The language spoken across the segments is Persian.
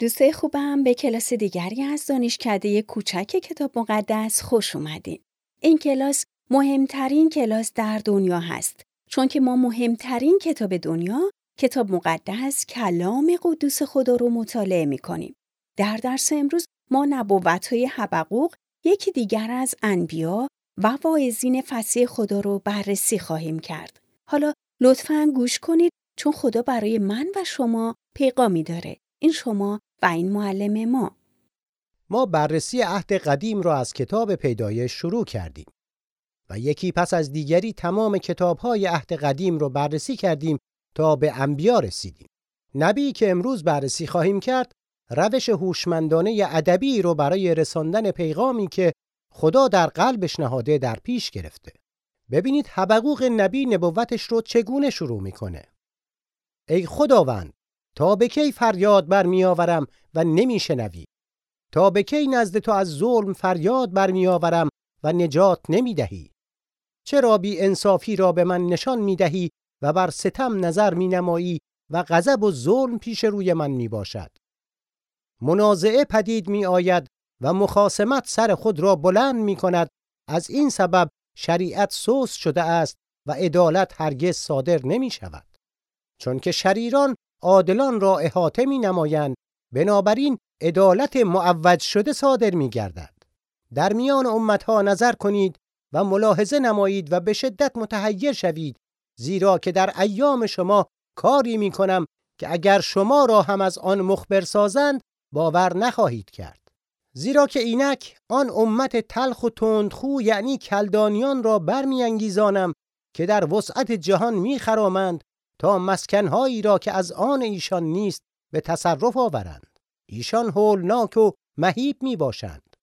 دوسته خوبم به کلاس دیگری از دانشکده کوچک کتاب مقدس خوش اومدین. این کلاس مهمترین کلاس در دنیا هست چون که ما مهمترین کتاب دنیا کتاب مقدس کلام قدوس خدا رو مطالعه می کنیم. در درس امروز ما نبوت های حبقوق یکی دیگر از انبیا و واعظین فسیح خدا رو بررسی خواهیم کرد. حالا لطفاً گوش کنید چون خدا برای من و شما پیغامی داره. این شما و این معلم ما. ما بررسی عهد قدیم را از کتاب پیدایش شروع کردیم و یکی پس از دیگری تمام کتابهای عهد قدیم را بررسی کردیم تا به انبیا رسیدیم. نبی که امروز بررسی خواهیم کرد روش هوشمندانه ادبی رو برای رساندن پیغامی که خدا در قلبش نهاده در پیش گرفته. ببینید حبقوق نبی نبوتش رو چگونه شروع می‌کنه. ای خداوند تا به کی فریاد برمیآورم و نمیشنوی تا به کی نزد تو از ظلم فریاد برمیآورم و نجات نمی‌دهی چرا بی انصافی را به من نشان می‌دهی و بر ستم نظر مینمایی و غضب و ظلم پیش روی من می باشد. منازعه پدید می آید و مخاسمت سر خود را بلند می کند از این سبب شریعت سوس شده است و عدالت هرگز صادر نمی شود. چون که شریران عادلان را احاطه می نمایند بنابراین عدالت معوج شده صادر می گردد. در میان امتها نظر کنید و ملاحظه نمایید و به شدت متحیر شوید زیرا که در ایام شما کاری می کنم که اگر شما را هم از آن مخبر سازند باور نخواهید کرد. زیرا که اینک آن امت تلخ و تندخو یعنی کلدانیان را برمیانگیزانم که در وسعت جهان میخرامند تا مسکنهایی را که از آن ایشان نیست به تصرف آورند. ایشان هولناک و مهیب می باشند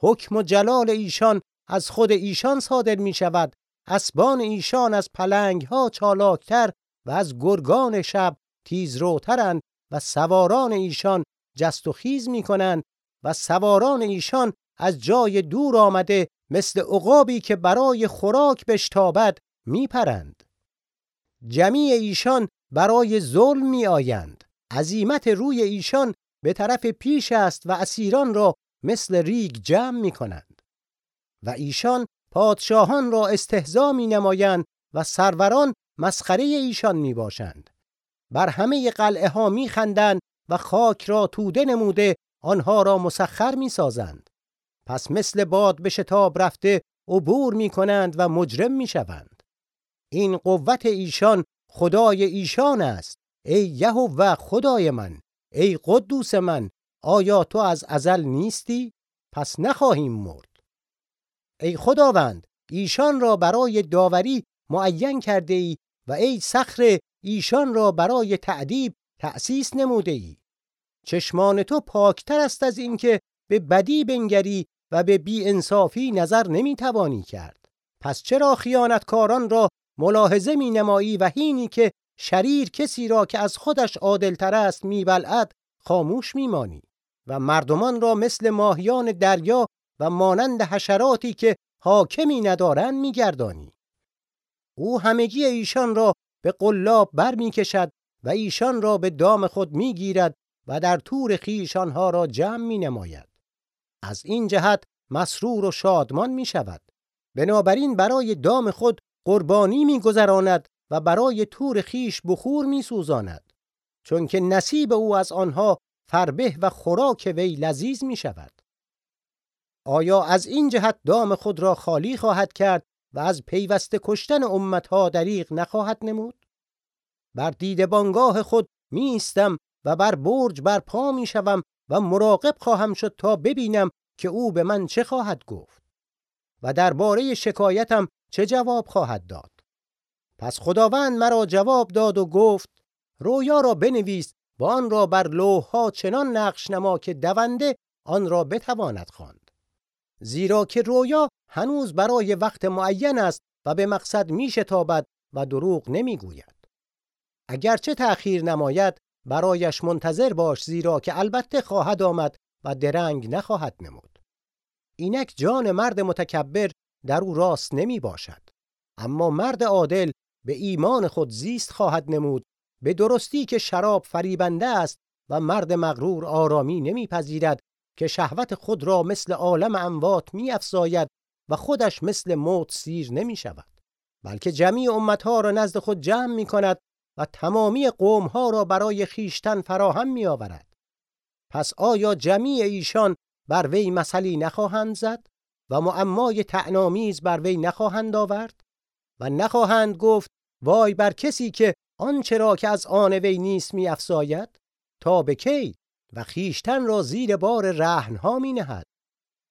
حکم و جلال ایشان از خود ایشان صادر می شود اسبان ایشان از پلنگ ها چالاکتر و از گرگان شب تیزروترند و سواران ایشان جست و خیز می کنند و سواران ایشان از جای دور آمده مثل عقابی که برای خوراک بشتابد می پرند. جمیع ایشان برای ظلم می آیند. عظیمت روی ایشان به طرف پیش است و اسیران را مثل ریگ جمع می کنند. و ایشان پادشاهان را استهزا می نمایند و سروران مسخره ایشان می باشند. بر همه قلعه ها می خندند و خاک را توده نموده آنها را مسخر می سازند. پس مثل باد به شتاب رفته عبور می کنند و مجرم می شوند. این قوت ایشان خدای ایشان است. ای یهوه خدای من ای قدوس من آیا تو از ازل نیستی؟ پس نخواهیم مرد. ای خداوند ایشان را برای داوری معین کرده ای و ای صخر ایشان را برای تعدیب تأسیس نموده ای چشمان تو پاکتر است از اینکه به بدی بنگری و به بی انصافی نظر نمی‌توانی کرد. پس چرا خیانتکاران را ملاحظه می نمایی و هینی که شریر کسی را که از خودش عادلتر است میبلعد خاموش میمانی و مردمان را مثل ماهیان دریا و مانند حشراتی که حاکمی ندارند میگردانی او همگی ایشان را به قلاب بر می‌کشد و ایشان را به دام خود می‌گیرد و در تور خیش آنها را جمع می نماید. از این جهت مسرور و شادمان می شود. بنابراین برای دام خود قربانی میگذراند و برای تور خیش بخور میسوزاند چون که نصیب او از آنها فربه و خوراک وی لذیذ می شود. آیا از این جهت دام خود را خالی خواهد کرد و از پیوسته کشتن امتها دریغ نخواهد نمود؟ بر دید بانگاه خود میستم و بر برج بر پا می شوم و مراقب خواهم شد تا ببینم که او به من چه خواهد گفت و درباره شکایتم چه جواب خواهد داد؟ پس خداوند مرا جواب داد و گفت رویا را بنویس و آن را بر لوحها چنان نقش نما که دونده آن را بتواند خواند. زیرا که رویا هنوز برای وقت معین است و به مقصد میشتابد و دروغ نمی‌گوید اگرچه تأخیر نماید برایش منتظر باش زیرا که البته خواهد آمد و درنگ نخواهد نمود. اینک جان مرد متکبر در او راست نمی باشد اما مرد عادل به ایمان خود زیست خواهد نمود. به درستی که شراب فریبنده است و مرد مغرور آرامی نمیپذیرد که شهوت خود را مثل عالم اموات می افزاید و خودش مثل موت سیر نمی شود بلکه جمیع امتها را نزد خود جمع می کند و تمامی قومها را برای خیشتن فراهم می آورد پس آیا جمیع ایشان بر وی مثلی نخواهند زد؟ و معمای تعنامیز بر وی نخواهند آورد و نخواهند گفت وای بر کسی که آنچه را که از آن وی نیست می افزاید تا به کی و خیشتن را زیر بار رهنها می نهد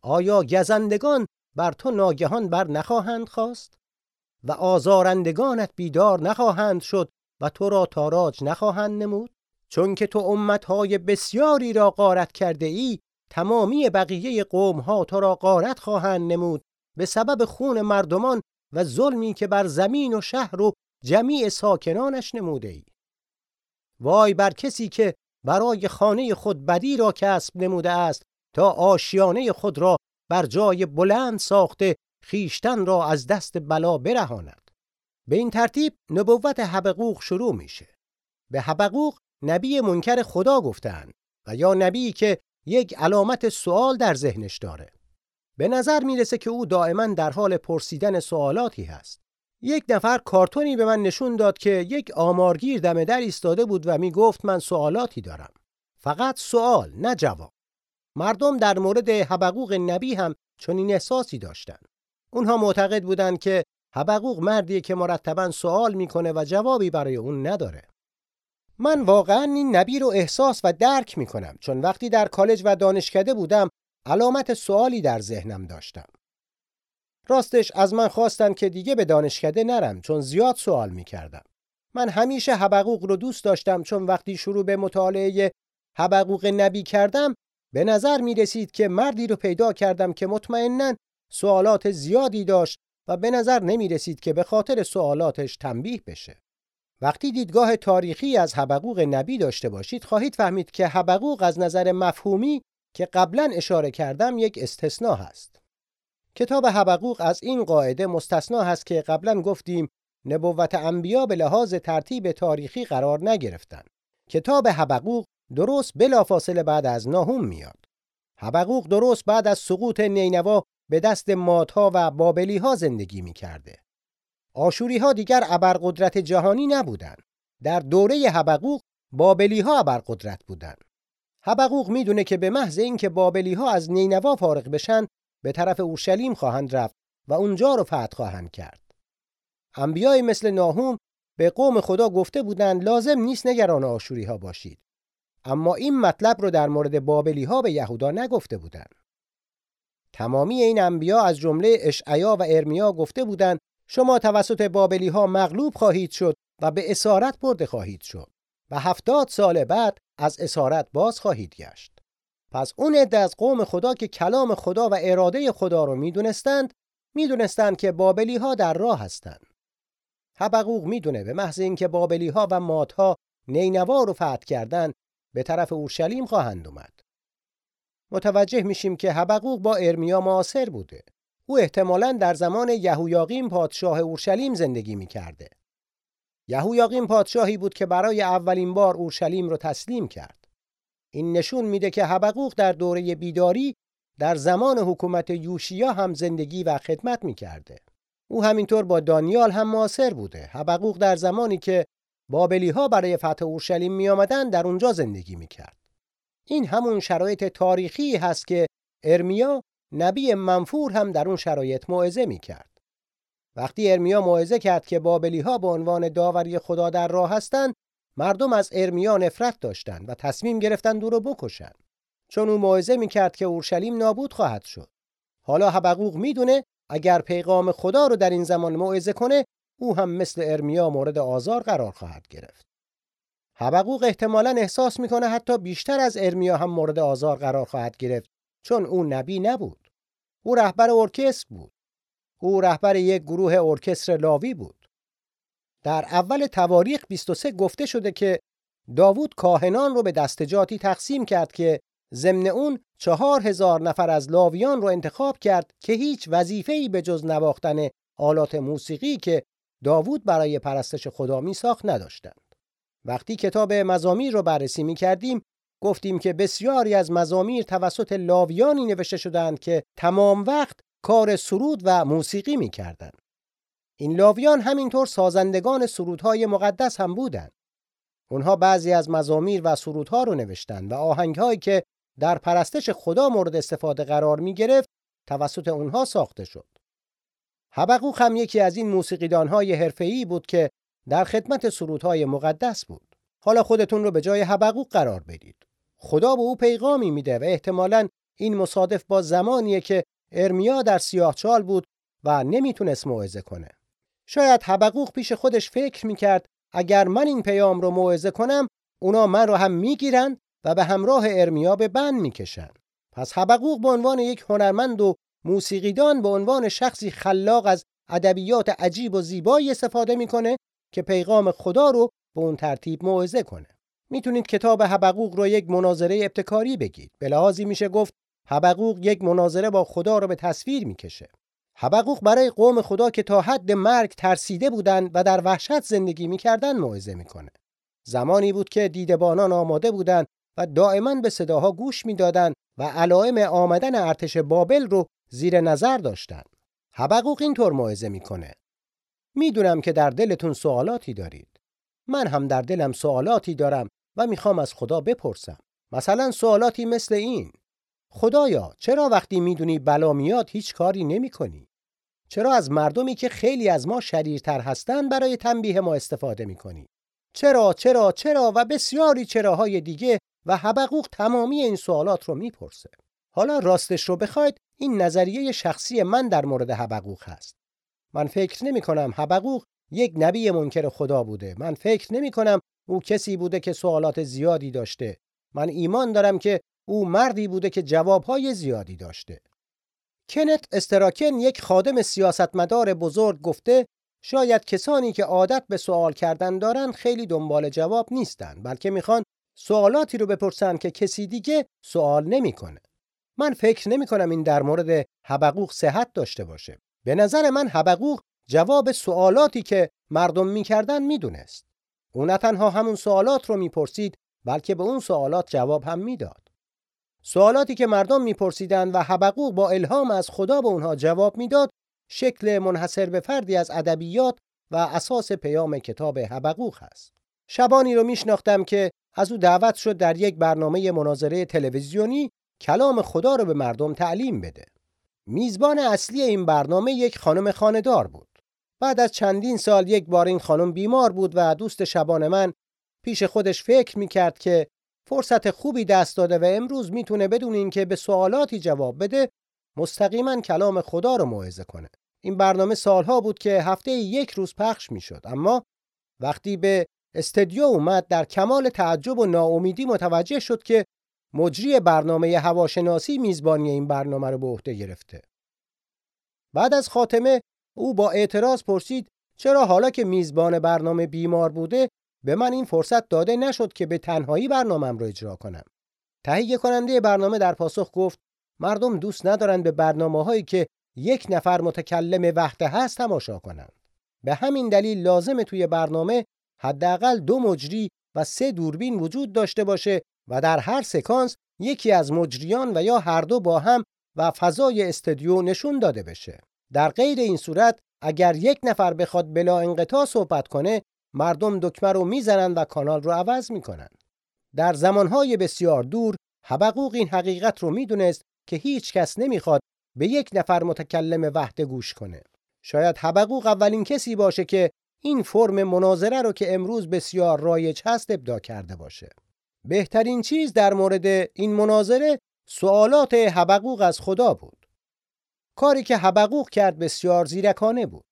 آیا گزندگان بر تو ناگهان بر نخواهند خواست؟ و آزارندگانت بیدار نخواهند شد و تو را تاراج نخواهند نمود؟ چون که تو امتهای بسیاری را غارت کرده ای تمامی بقیه قوم ها تو را غارت خواهند نمود. به سبب خون مردمان و ظلمی که بر زمین و شهر و جمیع ساکنانش نموده ای. وای بر کسی که برای خانه خود بدی را کسب نموده است تا آشیانه خود را بر جای بلند ساخته خیشتن را از دست بلا برهاند. به این ترتیب نبوت حبقوق شروع میشه. به حبقوق نبی منکر خدا گفتن و یا نبی که یک علامت سوال در ذهنش داره. به نظر می‌رسه که او دائما در حال پرسیدن سوالاتی هست. یک نفر کارتونی به من نشون داد که یک آمارگیر دم در ایستاده بود و می‌گفت من سوالاتی دارم. فقط سوال نه جواب. مردم در مورد حبقوق نبی هم چنین احساسی داشتند. اونها معتقد بودند که حبقوق مردیه که مرتبا سوال می‌کنه و جوابی برای اون نداره. من واقعا این نبی رو احساس و درک می‌کنم چون وقتی در کالج و دانشکده بودم علامت سوالی در ذهنم داشتم راستش از من خواستن که دیگه به دانشکده نرم چون زیاد سوال می‌کردم من همیشه حبقوق رو دوست داشتم چون وقتی شروع به مطالعه حبقوق نبی کردم به نظر می رسید که مردی رو پیدا کردم که مطمئنا سوالات زیادی داشت و به نظر نمی رسید که به خاطر سوالاتش تنبیه بشه. وقتی دیدگاه تاریخی از حبقوق نبی داشته باشید خواهید فهمید که حبقوق از نظر مفهومی که قبلا اشاره کردم یک استثناء هست. کتاب حبقوق از این قاعده مستثنا هست که قبلا گفتیم نبوت انبیا به لحاظ ترتیب تاریخی قرار نگرفتن. کتاب حبقوق درست بلافاصله بعد از ناهوم میاد. حبقوق درست بعد از سقوط نینوا به دست مادها و بابلی ها زندگی می کرده. آشوری ها دیگر ابرقدرت جهانی نبودند. در دوره حبقوق بابلی ها ابرقدرت بودند. حبقوق می‌دونه که به محض اینکه بابلی ها از نینوا فارغ بشن به طرف اورشلیم خواهند رفت و اونجا رو فتح خواهند کرد. انبیای مثل ناهوم به قوم خدا گفته بودند لازم نیست نگران آشوری ها باشید. اما این مطلب رو در مورد بابلی ها به یهودا نگفته بودند. تمامی این انبیا از جمله اشعیا و ارمیا گفته بودند شما توسط بابلی ها مغلوب خواهید شد و به اسارت برده خواهید شد و هفتاد سال بعد از اسارت باز خواهید گشت. پس اون عده از قوم خدا که کلام خدا و اراده خدا رو می‌دونستند می‌دونستند که بابلی ها در راه هستند. حبقوق می‌دونه به محض اینکه بابلی ها و مادها نینوا رو فتح کردند به طرف اورشلیم خواهند اومد. متوجه میشیم که حبقوق با ارمیا معاصر بوده. او احتمالاً در زمان یهویاقیم پادشاه اورشلیم زندگی می‌کرده. یهویاقیم پادشاهی بود که برای اولین بار اورشلیم رو تسلیم کرد. این نشون میده که حبقوق در دوره بیداری در زمان حکومت یوشیا هم زندگی و خدمت می‌کرده. او همینطور با دانیال هم معاصر بوده. حبقوق در زمانی که بابلی ها برای فتح اورشلیم می آمدن در اونجا زندگی می کرد. این همون شرایط تاریخی هست که ارمیا نبی منفور هم در اون شرایط موعظه می کرد. وقتی ارمیا موعظه کرد که بابلی ها به عنوان داوری خدا در راه هستند، مردم از ارمیا نفرت داشتند و تصمیم گرفتند او را بکشند. چون او موعظه می کرد که اورشلیم نابود خواهد شد. حالا حبقوق می‌دونه اگر پیغام خدا رو در این زمان موعظه کنه او هم مثل ارمیا مورد آزار قرار خواهد گرفت. حبقوق احتمالا احساس می‌کنه حتی بیشتر از ارمیا هم مورد آزار قرار خواهد گرفت چون او نبی نبود. او رهبر ارکستر بود. او رهبر یک گروه ارکستر لاوی بود. در اول تواریخ 23 گفته شده که داوود کاهنان رو به دستجاتی تقسیم کرد که ضمن اون چهار هزار نفر از لاویان رو انتخاب کرد که هیچ وظیفه‌ای به جز نواختن آلات موسیقی که داوود برای پرستش خدا می ساخت نداشتند. وقتی کتاب مزامیر رو بررسی می کردیم گفتیم که بسیاری از مزامیر توسط لاویانی نوشته شدند که تمام وقت کار سرود و موسیقی می‌کردند. این لاویان همینطور سازندگان سرودهای مقدس هم بودند. اونها بعضی از مزامیر و سرودها رو نوشتند و آهنگهایی که در پرستش خدا مورد استفاده قرار می گرفت توسط اونها ساخته شد. حبقوق هم یکی از این موسیقیدانهای حرفه‌ای بود که در خدمت سرودهای مقدس بود. حالا خودتون رو به جای حبقوق قرار بدید. خدا به او پیغامی میده و احتمالاً این مصادف با زمانیه که ارمیا در سیاهچال بود و نمی‌تونست موعظه کنه. شاید حبقوق پیش خودش فکر می‌کرد اگر من این پیام رو موعظه کنم اونا من رو هم می‌گیرن و به همراه ارمیا به بند می‌کشن. پس حبقوق به عنوان یک هنرمند و موسیقیدان به عنوان شخصی خلاق از ادبیات عجیب و زیبایی استفاده می‌کنه که پیغام خدا رو به اون ترتیب موعظه کنه. می‌تونید کتاب حبقوق رو یک مناظره ابتکاری بگید. به میشه گفت حبقوق یک مناظره با خدا رو به تصویر می‌کشه. حبقوق برای قوم خدا که تا حد مرگ ترسیده بودند و در وحشت زندگی می‌کردن موعظه می‌کنه. زمانی بود که دیدبانان آماده بودند و دائما به صداها گوش می‌دادند و علائم آمدن ارتش بابل رو زیر نظر داشتند. حبقوق اینطور موعظه می‌کنه. می‌دونم که در دلتون سوالاتی دارید. من هم در دلم سوالاتی دارم و می‌خوام از خدا بپرسم. مثلا سوالاتی مثل این: خدایا چرا وقتی می‌دونی بلا میاد هیچ کاری نمی‌کنی؟ چرا از مردمی که خیلی از ما شریرتر هستند برای تنبیه ما استفاده می‌کنی؟ چرا چرا چرا و بسیاری چراهای دیگه و حبقوق تمامی این سوالات رو می‌پرسه. حالا راستش رو بخواید این نظریه شخصی من در مورد حبقوق هست. من فکر نمی کنم حبقوق یک نبی منکر خدا بوده. من فکر نمی کنم او کسی بوده که سوالات زیادی داشته. من ایمان دارم که او مردی بوده که جوابهای زیادی داشته. کنت استراکن یک خادم سیاستمدار بزرگ گفته شاید کسانی که عادت به سوال کردن دارن خیلی دنبال جواب نیستن بلکه می‌خوان سوالاتی رو بپرسن که کسی دیگه سوال نمی‌کنه. من فکر نمی کنم این در مورد حبقوق صحت داشته باشه. به نظر من حبقوق جواب سوالاتی که مردم می‌کردن می‌دونست. او نه تنها همون سوالات رو می‌پرسید بلکه به اون سوالات جواب هم می‌داد. سوالاتی که مردم میپرسیدند و حبقوق با الهام از خدا به اونها جواب می‌داد شکل منحصر به فردی از ادبیات و اساس پیام کتاب حبقوق هست. شبانی رو میشناختم که از او دعوت شد در یک برنامه مناظره تلویزیونی کلام خدا رو به مردم تعلیم بده. میزبان اصلی این برنامه یک خانم خاندار بود. بعد از چندین سال یک بار این خانم بیمار بود و دوست شبان من پیش خودش فکر می‌کرد که فرصت خوبی دست داده و امروز می‌تونه بدون اینکه به سوالاتی جواب بده مستقیما کلام خدا رو موعظه کنه. این برنامه سالها بود که هفته یک روز پخش می‌شد اما وقتی به استدیو اومد در کمال تعجب و ناامیدی متوجه شد که مجری برنامه هواشناسی میزبانی این برنامه رو به عهده گرفته. بعد از خاتمه او با اعتراض پرسید چرا حالا که میزبان برنامه بیمار بوده به من این فرصت داده نشد که به تنهایی برنامهم رو اجرا کنم. تهیه کننده برنامه در پاسخ گفت مردم دوست ندارند به برنامه هایی که یک نفر متکلم وحده هست تماشا کنند. به همین دلیل لازم توی برنامه حداقل دو مجری و سه دوربین وجود داشته باشه و در هر سکانس یکی از مجریان و یا هر دو با هم و فضای استودیو نشون داده بشه. در غیر این صورت اگر یک نفر بخواد بلا انقطاع صحبت کنه مردم دکمه رو می‌زنند و کانال رو عوض می‌کنن. در زمانهای بسیار دور حبقوق این حقیقت رو می‌دونست که هیچ کس نمی‌خواد به یک نفر متکلم وحده گوش کنه. شاید حبقوق اولین کسی باشه که این فرم مناظره رو که امروز بسیار رایج هست ابدا کرده باشه. بهترین چیز در مورد این مناظره سوالات حبقوق از خدا بود. کاری که حبقوق کرد بسیار زیرکانه بود.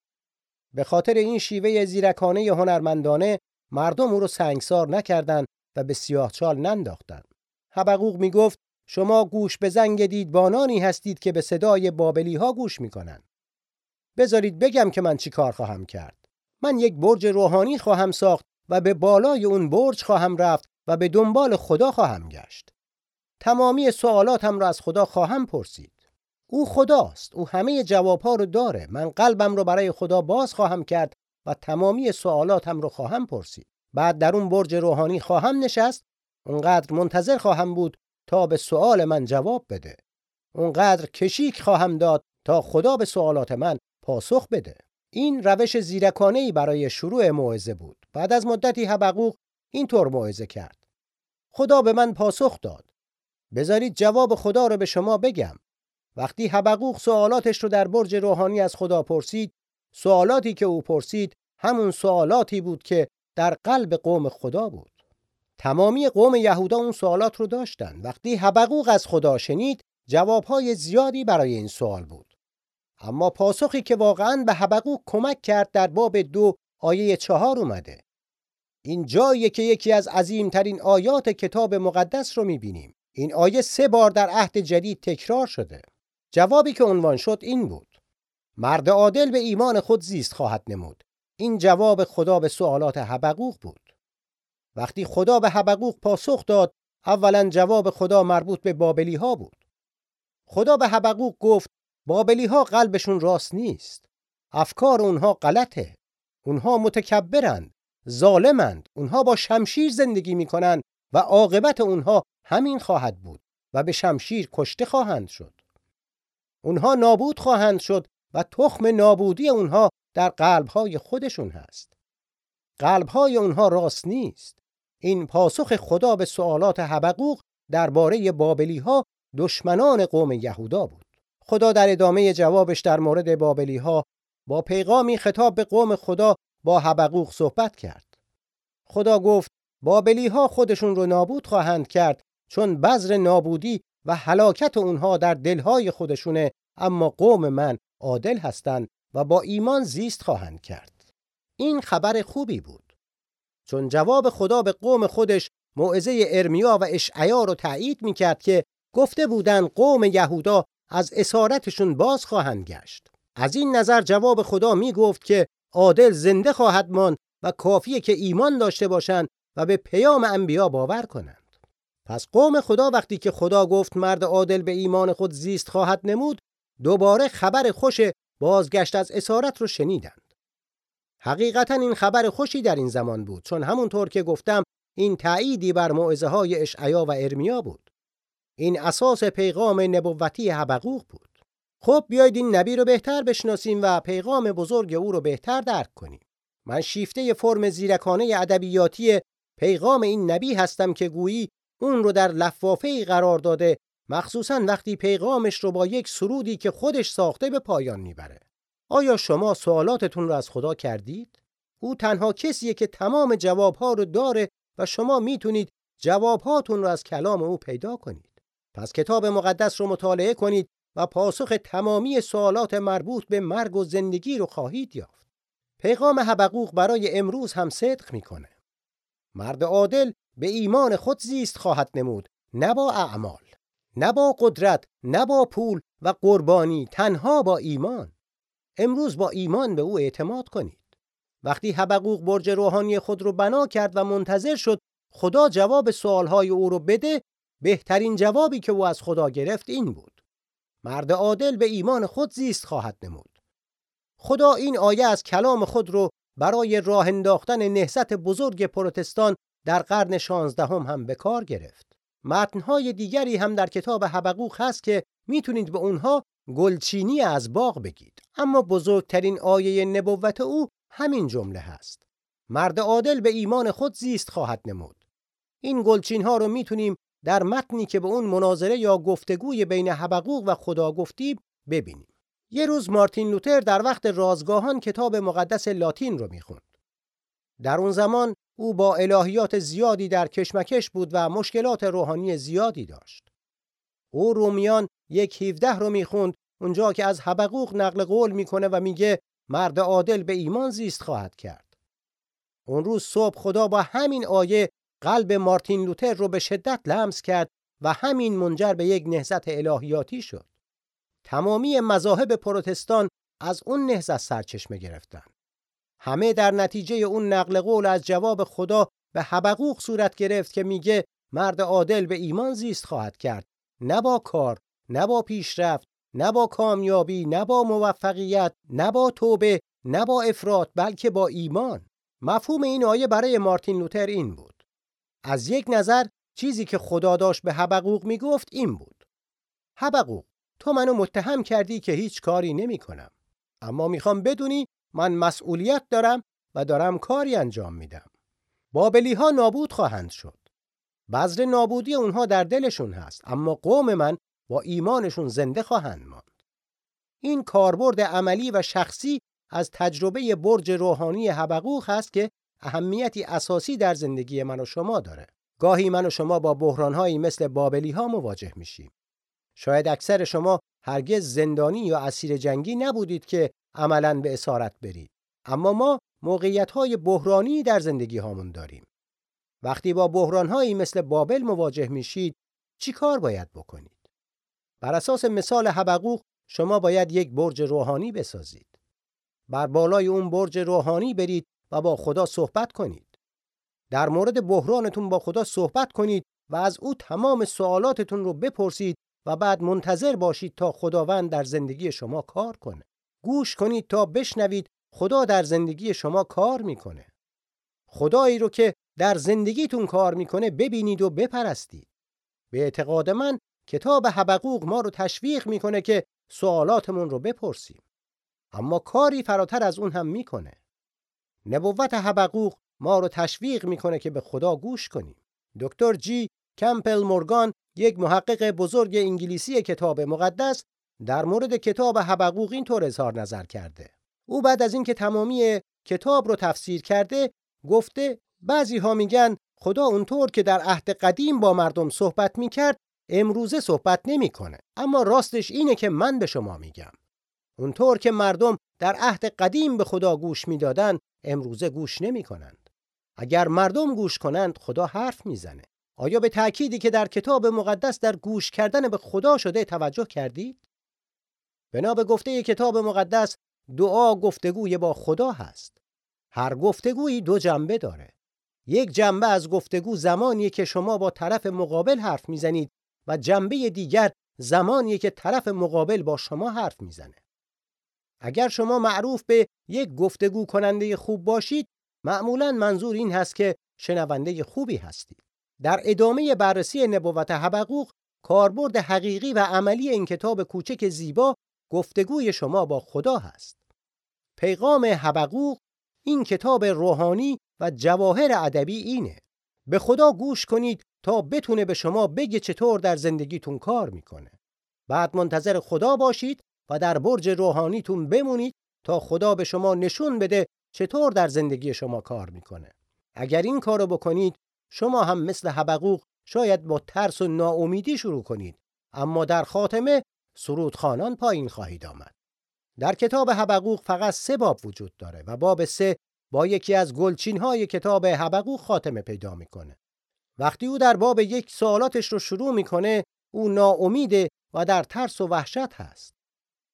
به خاطر این شیوه زیرکانه هنرمندانه مردم او را سنگسار نکردند و به سیاهچال ننداختند. حبقوق می گفت شما گوش به زنگ دیدبانانی هستید که به صدای بابلی ها گوش می کنند. بذارید بگم که من چی کار خواهم کرد. من یک برج روحانی خواهم ساخت و به بالای اون برج خواهم رفت و به دنبال خدا خواهم گشت. تمامی سوالاتم را از خدا خواهم پرسید. او خداست. او همه جوابها رو داره. من قلبم رو برای خدا باز خواهم کرد و تمامی سوالاتم رو خواهم پرسید. بعد در اون برج روحانی خواهم نشست. اونقدر منتظر خواهم بود تا به سوال من جواب بده. اونقدر کشیک خواهم داد تا خدا به سوالات من پاسخ بده. این روش زیرکانه ای برای شروع موعظه بود. بعد از مدتی حبقوق اینطور موعظه کرد. خدا به من پاسخ داد. بذارید جواب خدا رو به شما بگم. وقتی حبقوق سوالاتش رو در برج روحانی از خدا پرسید سوالاتی که او پرسید همون سوالاتی بود که در قلب قوم خدا بود. تمامی قوم یهودا اون سوالات رو داشتن. وقتی حبقوق از خدا شنید جوابهای زیادی برای این سوال بود. اما پاسخی که واقعا به حبقوق کمک کرد در باب دو آیه چهار اومده. این جایی که یکی از عظیمترین آیات کتاب مقدس رو می‌بینیم. این آیه سه بار در عهد جدید تکرار شده. جوابی که عنوان شد این بود. مرد عادل به ایمان خود زیست خواهد نمود. این جواب خدا به سوالات حبقوق بود. وقتی خدا به حبقوق پاسخ داد اولا جواب خدا مربوط به بابلی ها بود. خدا به حبقوق گفت بابلی ها قلبشون راست نیست. افکار اونها غلطه. اونها متکبرند ظالمند. اونها با شمشیر زندگی می‌کنن و عاقبت اونها همین خواهد بود و به شمشیر کشته خواهند شد. اونها نابود خواهند شد و تخم نابودی اونها در قلبهای خودشون هست. قلبهای اونها راست نیست. این پاسخ خدا به سوالات حبقوق درباره بابلی ها دشمنان قوم یهودا بود. خدا در ادامه جوابش در مورد بابلی ها با پیغامی خطاب به قوم خدا با حبقوق صحبت کرد. خدا گفت بابلی ها خودشون رو نابود خواهند کرد چون بذر نابودی و هلاکت اونها در دلهای خودشونه اما قوم من عادل هستند و با ایمان زیست خواهند کرد. این خبر خوبی بود. چون جواب خدا به قوم خودش موعظه ارمیا و اشعیا رو تایید می‌کرد که گفته بودن قوم یهودا از اسارتشون باز خواهند گشت. از این نظر جواب خدا می گفت که عادل زنده خواهد ماند و کافیه که ایمان داشته باشند و به پیام انبیا باور کنند. پس قوم خدا وقتی که خدا گفت مرد عادل به ایمان خود زیست خواهد نمود دوباره خبر خوش بازگشت از اسارت رو شنیدند. حقیقتا این خبر خوشی در این زمان بود چون همونطور که گفتم این تأییدی بر موعظه های اشعیا و ارمیا بود. این اساس پیغام نبوتی حبقوق بود. خب بیاید این نبی رو بهتر بشناسیم و پیغام بزرگ او رو بهتر درک کنیم. من شیفته فرم زیرکانه ادبیاتی پیغام این نبی هستم که گویی اون رو در لفافه قرار داده مخصوصا وقتی پیغامش رو با یک سرودی که خودش ساخته به پایان می‌بره آیا شما سوالاتتون رو از خدا کردید او تنها کسیه که تمام جوابها رو داره و شما می‌تونید جوابهاتون رو از کلام او پیدا کنید پس کتاب مقدس رو مطالعه کنید و پاسخ تمامی سوالات مربوط به مرگ و زندگی رو خواهید یافت. پیغام حبقوق برای امروز هم صدق می‌کنه. مرد عادل به ایمان خود زیست خواهد نمود نه با اعمال نه با قدرت نه با پول و قربانی تنها با ایمان. امروز با ایمان به او اعتماد کنید. وقتی حبقوق برج روحانی خود رو بنا کرد و منتظر شد خدا جواب سوالهای او رو بده بهترین جوابی که او از خدا گرفت این بود. مرد عادل به ایمان خود زیست خواهد نمود. خدا این آیه از کلام خود رو برای راه انداختن نهضت بزرگ پروتستان در قرن شانزدهم هم به کار گرفت متنهای دیگری هم در کتاب حبقوق هست که می‌تونید به اونها گلچینی از باغ بگید اما بزرگترین آیه نبوت او همین جمله هست مرد عادل به ایمان خود زیست خواهد نمود این گلچین ها رو می‌تونیم در متنی که به اون مناظره یا گفتگوی بین حبقوق و خدا گفتیم ببینیم. یه روز مارتین لوتر در وقت رازگاهان کتاب مقدس لاتین رو می‌خوند. در اون زمان او با الهیات زیادی در کشمکش بود و مشکلات روحانی زیادی داشت. او رومیان یک 17 رو می‌خوند اونجا که از حبقوق نقل قول می‌کنه و میگه مرد عادل به ایمان زیست خواهد کرد. اون روز صبح خدا با همین آیه قلب مارتین لوتر رو به شدت لمس کرد و همین منجر به یک نهضت الهیاتی شد. تمامی مذاهب پروتستان از اون نهضت سرچشمه گرفتند. همه در نتیجه اون نقل قول از جواب خدا به حبقوق صورت گرفت که میگه مرد عادل به ایمان زیست خواهد کرد. نه با کار نه با پیشرفت نه با کامیابی نه با موفقیت نه با توبه نه با افراد بلکه با ایمان. مفهوم این آیه برای مارتین لوتر این بود. از یک نظر چیزی که خدا داشت به حبقوق می‌گفت این بود. حبقوق تو منو متهم کردی که هیچ کاری نمی کنم. اما می‌خوام بدونی من مسئولیت دارم و دارم کاری انجام میدم. بابلی ها نابود خواهند شد. بذر نابودی اونها در دلشون هست اما قوم من با ایمانشون زنده خواهند ماند. این کاربرد عملی و شخصی از تجربه برج روحانی حبقوق هست که اهمیتی اساسی در زندگی من و شما داره. گاهی من و شما با بحرانهایی مثل بابلی ها مواجه میشیم. شاید اکثر شما هرگز زندانی یا اسیر جنگی نبودید که عملا به اسارت برید. اما ما موقعیت های بحرانی در زندگی هامون داریم. وقتی با بحران هایی مثل بابل مواجه میشید چی کار باید بکنید؟ بر اساس مثال حبقوق شما باید یک برج روحانی بسازید. بر بالای اون برج روحانی برید و با خدا صحبت کنید. در مورد بحرانتون با خدا صحبت کنید و از او تمام سوالاتتون رو بپرسید و بعد منتظر باشید تا خداوند در زندگی شما کار کنه. گوش کنید تا بشنوید خدا در زندگی شما کار می‌کنه. خدایی رو که در زندگیتون کار می‌کنه ببینید و بپرستید. به اعتقاد من کتاب حبقوق ما رو تشویق می‌کنه که سوالاتمون رو بپرسیم. اما کاری فراتر از اون هم می‌کنه. نبوت حبقوق ما رو تشویق می‌کنه که به خدا گوش کنیم. دکتر جی کمپل مورگان یک محقق بزرگ انگلیسی کتاب مقدس در مورد کتاب حبقوق اینطور اظهار نظر کرده. او بعد از اینکه تمامی کتاب رو تفسیر کرده گفته بعضی ها میگن خدا اونطور که در عهد قدیم با مردم صحبت می‌کرد امروزه صحبت نمی‌کنه. اما راستش اینه که من به شما میگم. اونطور که مردم در عهد قدیم به خدا گوش می‌دادن امروزه گوش نمی‌کنند. اگر مردم گوش کنند خدا حرف می‌زنه. آیا به تأکیدی که در کتاب مقدس در گوش کردن به خدا شده توجه کردید؟ بنا به گفته کتاب مقدس دعا گفتگوی با خدا هست هر گفتگویی دو جنبه داره یک جنبه از گفتگو زمانی که شما با طرف مقابل حرف می‌زنید و جنبه دیگر زمانی که طرف مقابل با شما حرف می‌زنه. اگر شما معروف به یک گفتگو کننده خوب باشید، معمولا منظور این هست که شنونده خوبی هستید. در ادامه بررسی نبوت حبقوق، کاربرد حقیقی و عملی این کتاب کوچک زیبا گفتگوی شما با خدا هست. پیغام حبقوق این کتاب روحانی و جواهر ادبی اینه. به خدا گوش کنید تا بتونه به شما بگه چطور در زندگیتون کار می‌کنه. بعد منتظر خدا باشید و در برج روحانیتون بمونید تا خدا به شما نشون بده چطور در زندگی شما کار می‌کنه. اگر این کارو بکنید شما هم مثل حبقوق شاید با ترس و ناامیدی شروع کنید اما در خاتمه سرودخانان پایین خواهید آمد. در کتاب حبقوق فقط سه باب وجود داره و باب سه با یکی از گلچین های کتاب حبقوق خاتمه پیدا می‌کنه. وقتی او در باب یک سوالاتش رو شروع می‌کنه او ناامیده و در ترس و وحشت هست.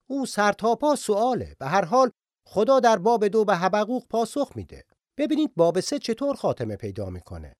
او سرتاپا سواله. به هر حال خدا در باب دو به حبقوق پاسخ میده. ببینید باب سه چطور خاتمه پیدا می‌کنه.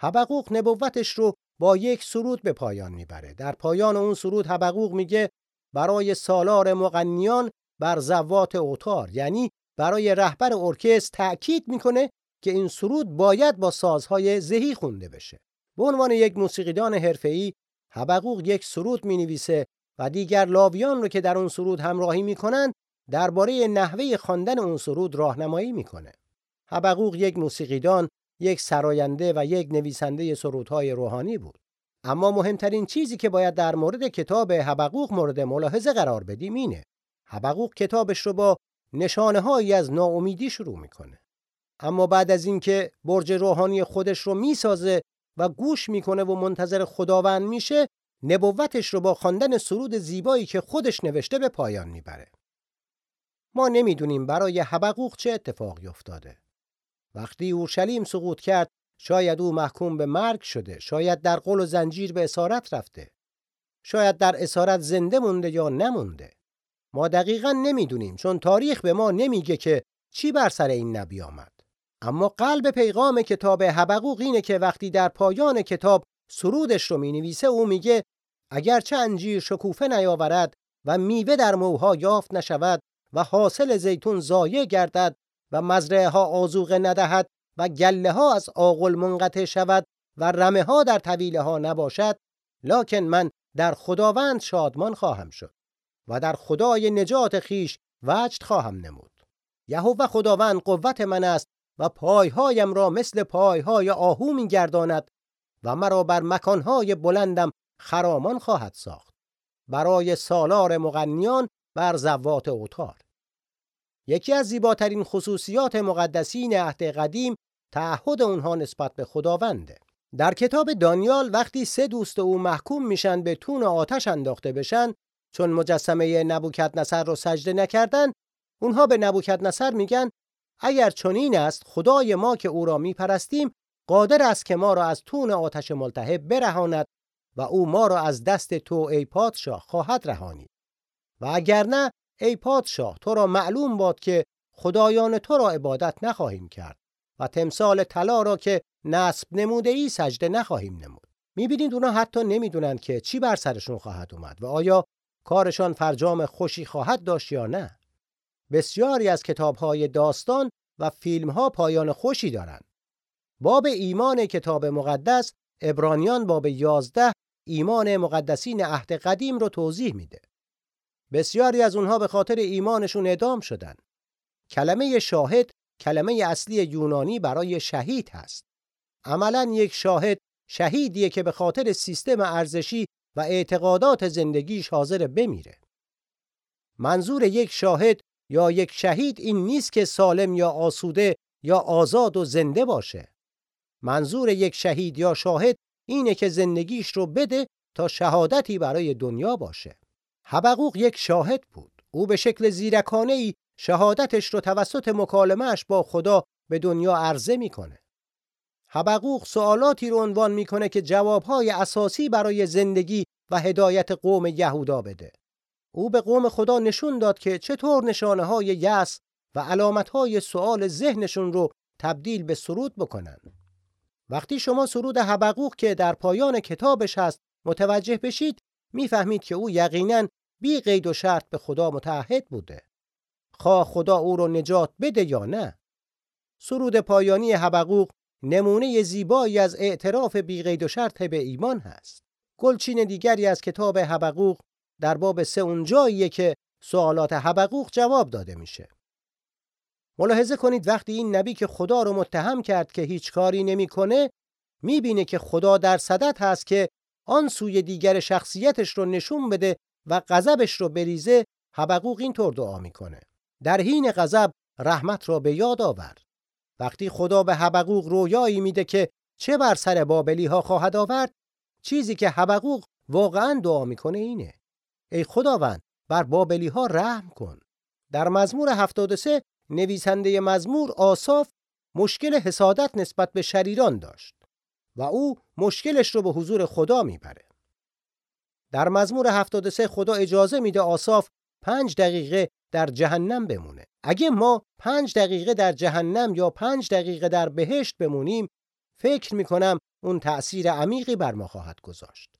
حبقوق نبوتش رو با یک سرود به پایان می‌بره. در پایان اون سرود حبقوق میگه برای سالار مغنیان بر زوات اوتار یعنی برای رهبر ارکستر تأکید می‌کنه که این سرود باید با سازهای ذهی خونده بشه. به عنوان یک موسیقیدان حرفه‌ای حبقوق یک سرود می‌نویسه و دیگر لاویان رو که در اون سرود همراهی می‌کنن درباره نحوه خواندن اون سرود راهنمایی می‌کنه. حبقوق یک موسیقیدان، یک سراینده و یک نویسنده سرودهای روحانی بود. اما مهمترین چیزی که باید در مورد کتاب حبقوق مورد ملاحظه قرار بدیم اینه. حبقوق کتابش رو با نشانه هایی از ناامیدی شروع می‌کنه. اما بعد از اینکه برج روحانی خودش رو می‌سازه و گوش می‌کنه و منتظر خداوند میشه نبوتش رو با خواندن سرود زیبایی که خودش نوشته به پایان می‌بره. ما نمی‌دونیم برای حبقوق چه اتفاقی افتاده. وقتی اورشلیم سقوط کرد شاید او محکوم به مرگ شده شاید در قل و زنجیر به اسارت رفته. شاید در اسارت زنده مونده یا نمونده. ما دقیقا نمی‌دونیم چون تاریخ به ما نمیگه که چی بر سر این نبی آمد. اما قلب پیغام کتاب حبقوق اینه که وقتی در پایان کتاب سرودش رو می‌نویسه او میگه چه انجیر شکوفه نیاورد و میوه در موها یافت نشود و حاصل زیتون زایه گردد و مزرعه ها آزوغه ندهد و گله ها از آغل منقطع شود و رمه ها در طویله ها نباشد لکن من در خداوند شادمان خواهم شد و در خدای نجات خیش وجد خواهم نمود. یهوه خداوند قوت من است و پایهایم را مثل پایهای آهو می گرداند و مرا بر مکانهای بلندم خرامان خواهد ساخت. برای سالار مغنیان بر زوات اوتار. یکی از زیباترین خصوصیات مقدسین عهد قدیم تعهد اونها نسبت به خداونده در کتاب دانیال وقتی سه دوست او محکوم میشن به تون آتش انداخته بشن چون مجسمه نبوکدنصر رو سجده نکردن اونها به نبوکدنصر میگن اگر چنین است خدای ما که او را میپرستیم قادر است که ما را از تون آتش ملتهب برهاند و او ما را از دست تو ای پادشاه خواهد رهانید. و اگر نه ای پادشاه تو را معلوم باد که خدایان تو را عبادت نخواهیم کرد و تمثال طلا را که نصب نموده ای سجده نخواهیم نمود. می‌بینید اونا حتی نمی‌دونند که چی بر سرشون خواهد اومد و آیا کارشان فرجام خوشی خواهد داشت یا نه. بسیاری از کتابهای داستان و فیلمها پایان خوشی دارند. باب ایمان کتاب مقدس ابرانیان باب 11 ایمان مقدسین عهد قدیم رو توضیح میده. بسیاری از اونها به خاطر ایمانشون اعدام شدن. کلمه شاهد کلمه اصلی یونانی برای شهید هست. عملا یک شاهد شهیدیه که به خاطر سیستم ارزشی و اعتقادات زندگیش حاضر بمیره. منظور یک شاهد یا یک شهید این نیست که سالم یا آسوده یا آزاد و زنده باشه. منظور یک شهید یا شاهد اینه که زندگیش رو بده تا شهادتی برای دنیا باشه. حبقوق یک شاهد بود. او به شکل زیرکانه ای شهادتش رو توسط مکالمهش با خدا به دنیا عرضه می‌کنه. حبقوق سوالاتی رو عنوان می‌کنه که جوابهای اساسی برای زندگی و هدایت قوم یهودا بده. او به قوم خدا نشون داد که چطور نشانه های یس و علامت های سوال ذهنشون رو تبدیل به سرود بکنن. وقتی شما سرود حبقوق که در پایان کتابش هست متوجه بشید می‌فهمید که او یقینا بی قید و شرط به خدا متعهد بوده. خواه خدا او رو نجات بده یا نه؟ سرود پایانی حبقوق نمونه زیبایی از اعتراف بی قید و شرط به ایمان هست. گلچین دیگری از کتاب حبقوق در باب سه اونجاییه که سوالات حبقوق جواب داده میشه. ملاحظه کنید وقتی این نبی که خدا رو متهم کرد که هیچ کاری نمی‌کنه می‌بینه که خدا در صدت هست که آن سوی دیگر شخصیتش رو نشون بده و غضبش رو بریزه حبقوق اینطور دعا می‌کنه. در حین غضب رحمت را به یاد آور. وقتی خدا به حبقوق رویایی میده که چه بر سر بابلی ها خواهد آورد چیزی که حبقوق واقعا دعا می‌کنه اینه. ای خداوند بر بابلی ها رحم کن. در مزمور 73 نویسنده مزمور آصاف مشکل حسادت نسبت به شریران داشت. و او مشکلش رو به حضور خدا می‌بره. در مزمور 73 خدا اجازه میده آصاف پنج دقیقه در جهنم بمونه. اگه ما پنج دقیقه در جهنم یا پنج دقیقه در بهشت بمونیم فکر می‌کنم اون تأثیر عمیقی بر ما خواهد گذاشت.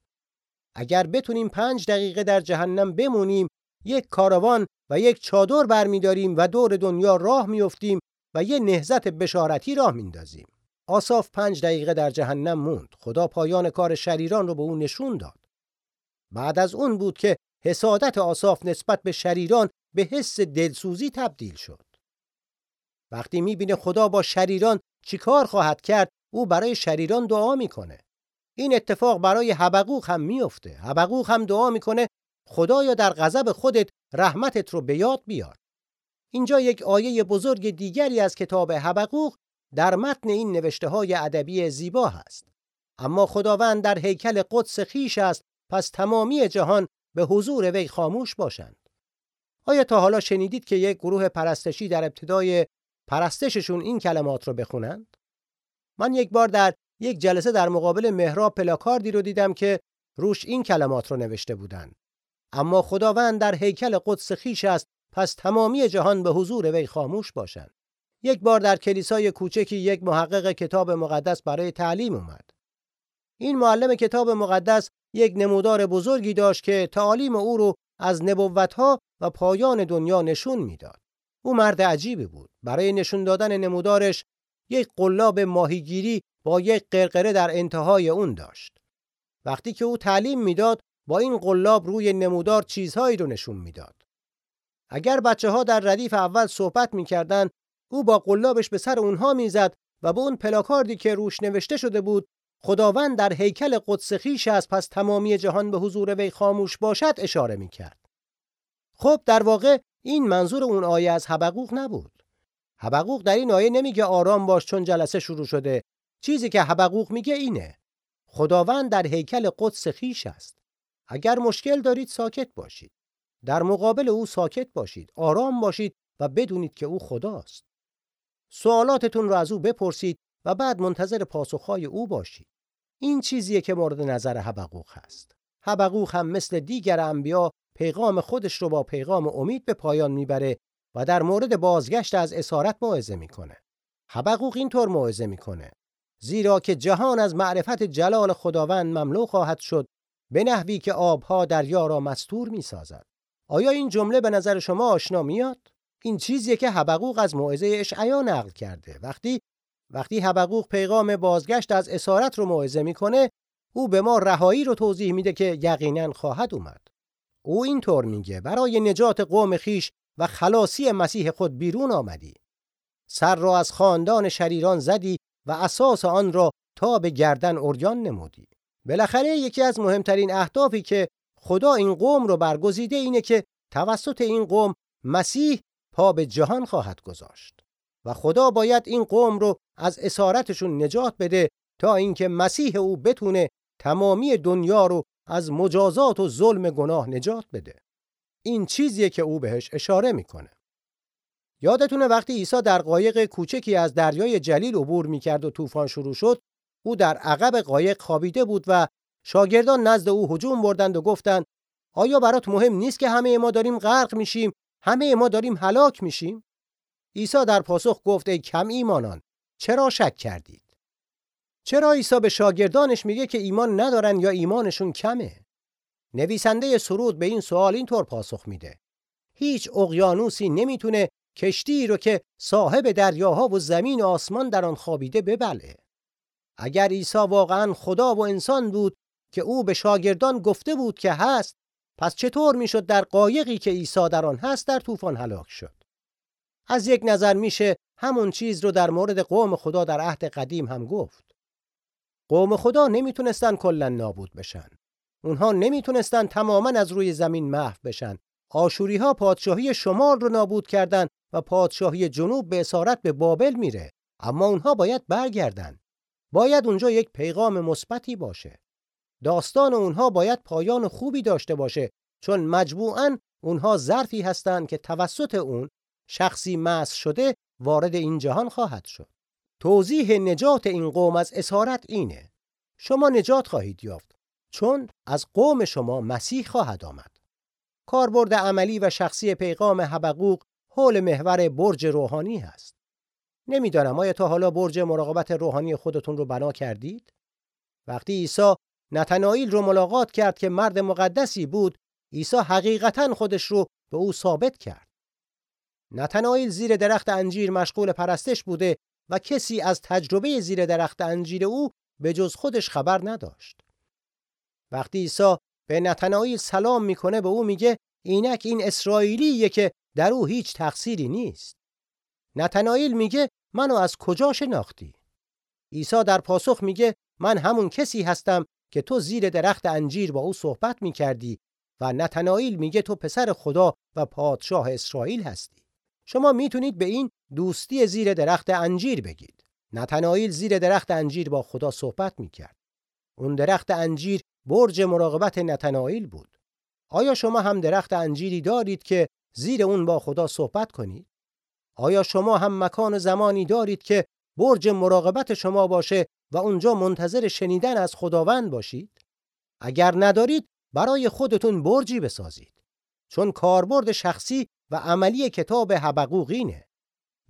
اگر بتونیم پنج دقیقه در جهنم بمونیم یک کاروان و یک چادر برمیداریم و دور دنیا راه میافتیم و یه نهزت بشارتی راه میندازیم آصاف پنج دقیقه در جهنم موند. خدا پایان کار شریران رو به اون نشون داد. بعد از اون بود که حسادت آصاف نسبت به شریران به حس دلسوزی تبدیل شد. وقتی می‌بینه خدا با شریران چیکار خواهد کرد او برای شریران دعا می‌کنه. این اتفاق برای حبقوق هم میفته حبقوق هم دعا می‌کنه خدایا در غضب خودت رحمتت رو به یاد بیار. اینجا یک آیه بزرگ دیگری از کتاب حبقوق در متن این نوشته های ادبی زیبا هست. اما خداوند در هیکل قدس خیش است پس تمامی جهان به حضور وی خاموش باشند. آیا تا حالا شنیدید که یک گروه پرستشی در ابتدای پرستششون این کلمات رو بخونند؟ من یک بار در یک جلسه در مقابل محراب پلاکاردی رو دیدم که روش این کلمات رو نوشته بودند. اما خداوند در هیکل قدس خیش است پس تمامی جهان به حضور وی خاموش باشند. یک بار در کلیسای کوچکی یک محقق کتاب مقدس برای تعلیم اومد این معلم کتاب مقدس یک نمودار بزرگی داشت که تعالیم او رو از نبوتها و پایان دنیا نشون می‌داد او مرد عجیبی بود برای نشون دادن نمودارش یک قلاب ماهیگیری با یک قرقره در انتهای اون داشت. وقتی که او تعلیم می‌داد با این قلاب روی نمودار چیزهایی رو نشون می‌داد. اگر بچه ها در ردیف اول صحبت می‌کردن او با قلابش به سر اونها می‌زد و به اون پلاکاردی که روش نوشته شده بود خداوند در هیکل قدس خیش است پس تمامی جهان به حضور وی خاموش باشد اشاره می‌کرد. خب در واقع این منظور اون آیه از حبقوق نبود. حبقوق در این آیه نمیگه آرام باش چون جلسه شروع شده. چیزی که حبقوق میگه اینه. خداوند در هیکل قدس خیش است. اگر مشکل دارید ساکت باشید. در مقابل او ساکت باشید. آرام باشید و بدونید که او خداست. سوالاتتون رو از او بپرسید و بعد منتظر پاسخهای او باشید. این چیزیه که مورد نظر حبقوق هست. حبقوق هم مثل دیگر انبیا پیغام خودش رو با پیغام امید به پایان می‌بره و در مورد بازگشت از اسارت موعظه می‌کنه. حبقوق اینطور موعظه می‌کنه. زیرا که جهان از معرفت جلال خداوند مملو خواهد شد به نحوی که آبها دریا را مستور می‌سازد. آیا این جمله به نظر شما آشنا میاد؟ این چیزیه که حبقوق از موعظه اشعیا نقل کرده. وقتی وقتی حبقوق پیغام بازگشت از اسارت رو موعظه می‌کنه، او به ما رهایی رو توضیح میده که یقینا خواهد اومد. او اینطور میگه برای نجات قوم خیش و خلاصی مسیح خود بیرون آمدی. سر را از خاندان شریران زدی و اساس آن را تا به گردن اوریان نمودی. بالاخره یکی از مهمترین اهدافی که خدا این قوم رو برگزیده اینه که توسط این قوم مسیح پا به جهان خواهد گذاشت و خدا باید این قوم رو از اسارتشون نجات بده تا اینکه مسیح او بتونه تمامی دنیا رو از مجازات و ظلم گناه نجات بده. این چیزیه که او بهش اشاره می‌کنه. یادتونه وقتی عیسی در قایق کوچکی از دریای جلیل عبور می‌کرد و طوفان شروع شد او در عقب قایق خوابیده بود و شاگردان نزد او هجوم بردند و گفتند آیا برات مهم نیست که همه ما داریم غرق میشیم؟ همه ما داریم هلاک میشیم. عیسی در پاسخ گفت ای کم ایمانان چرا شک کردید؟ چرا عیسی به شاگردانش میگه که ایمان ندارن یا ایمانشون کمه؟ نویسنده سرود به این سوال اینطور پاسخ میده. هیچ اقیانوسی نمی‌تونه کشتی رو که صاحب دریاها و زمین و آسمان در آن خوابیده ببله. اگر عیسی واقعا خدا و انسان بود که او به شاگردان گفته بود که هست پس چطور می‌شد در قایقی که عیسی در آن هست در طوفان هلاک شد؟ از یک نظر میشه همون چیز رو در مورد قوم خدا در عهد قدیم هم گفت. قوم خدا نمی‌تونستن کلا نابود بشن. اونها نمی‌تونستن تماما از روی زمین محو بشن. آشوری ها پادشاهی شمال رو نابود کردند و پادشاهی جنوب به اسارت به بابل میره. اما اونها باید برگردن. باید اونجا یک پیغام مثبتی باشه. داستان اونها باید پایان خوبی داشته باشه چون مجبوعاً اونها ظرفی هستند که توسط اون شخصی مس شده وارد این جهان خواهد شد. توضیح نجات این قوم از اسارت اینه. شما نجات خواهید یافت چون از قوم شما مسیح خواهد آمد. کاربرد عملی و شخصی پیغام حبقوق حول محور برج روحانی هست. نمی‌دانم آیا تا حالا برج مراقبت روحانی خودتون رو بنا کردید؟ وقتی عیسی نتنائیل رو ملاقات کرد که مرد مقدسی بود عیسی حقیقتا خودش رو به او ثابت کرد. نتنائیل زیر درخت انجیر مشغول پرستش بوده و کسی از تجربه زیر درخت انجیر او به جز خودش خبر نداشت. وقتی عیسی به نتنائیل سلام می‌کنه به او میگه اینک این اسرائیلیه که در او هیچ تقصیری نیست. نتنائیل میگه منو از کجا شناختی؟ عیسی در پاسخ میگه من همون کسی هستم که تو زیر درخت انجیر با او صحبت می‌کردی و نتنائیل میگه تو پسر خدا و پادشاه اسرائیل هستی. شما می‌تونید به این دوستی زیر درخت انجیر بگید. نتنائیل زیر درخت انجیر با خدا صحبت می‌کرد. اون درخت انجیر برج مراقبت نتنائیل بود. آیا شما هم درخت انجیری دارید که زیر اون با خدا صحبت کنید؟ آیا شما هم مکان و زمانی دارید که برج مراقبت شما باشه و اونجا منتظر شنیدن از خداوند باشید؟ اگر ندارید برای خودتون برجی بسازید. چون کاربرد شخصی و عملی کتاب حبقوقینه.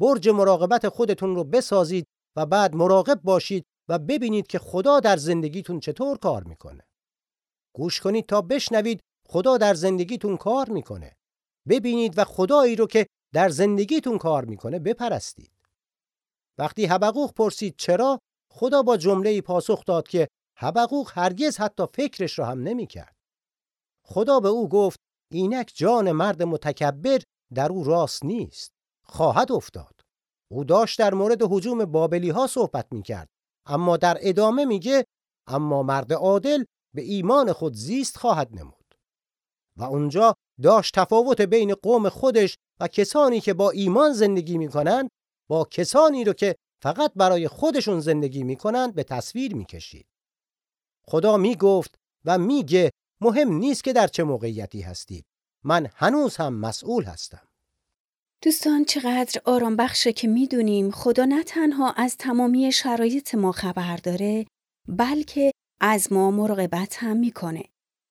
برج مراقبت خودتون رو بسازید و بعد مراقب باشید و ببینید که خدا در زندگیتون چطور کار می‌کنه. گوش کنید تا بشنوید خدا در زندگیتون کار می‌کنه. ببینید و خدایی رو که در زندگیتون کار می‌کنه بپرستید. وقتی حبقوق پرسید چرا خدا با جمله پاسخ داد که حبقوق هرگز حتی فکرش را هم نمی کرد. خدا به او گفت اینک جان مرد متکبر در او راست نیست. خواهد افتاد. او داشت در مورد حجوم بابلی ها صحبت می کرد. اما در ادامه میگه اما مرد عادل به ایمان خود زیست خواهد نمود. و اونجا داشت تفاوت بین قوم خودش و کسانی که با ایمان زندگی می‌کنند با کسانی رو که فقط برای خودشون زندگی می‌کنند به تصویر می‌کشید. خدا می‌گفت و میگه مهم نیست که در چه موقعیتی هستید. من هنوز هم مسئول هستم. دوستان چقدر آرام بخشه که می‌دونیم خدا نه تنها از تمامی شرایط ما خبر داره بلکه از ما مراقبت هم می‌کنه.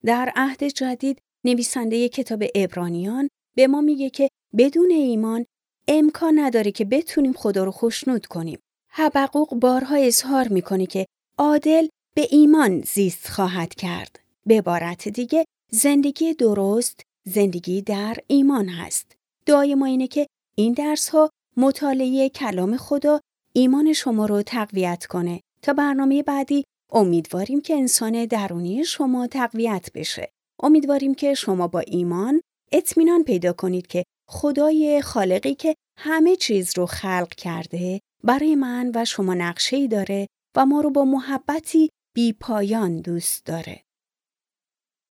در عهد جدید نویسنده کتاب ابرانیان به ما میگه که بدون ایمان امکان نداره که بتونیم خدا رو خوشنود کنیم. حبقوق بارها اظهار می‌کنه که عادل به ایمان زیست خواهد کرد. به عبارت دیگه زندگی درست زندگی در ایمان هست. دعای ما اینه که این درس ها مطالعه کلام خدا ایمان شما رو تقویت کنه تا برنامه بعدی امیدواریم که انسان درونی شما تقویت بشه. امیدواریم که شما با ایمان اطمینان پیدا کنید که خدای خالقی که همه چیز رو خلق کرده برای من و شما نقشه ای داره و ما رو با محبتی بی پایان دوست داره.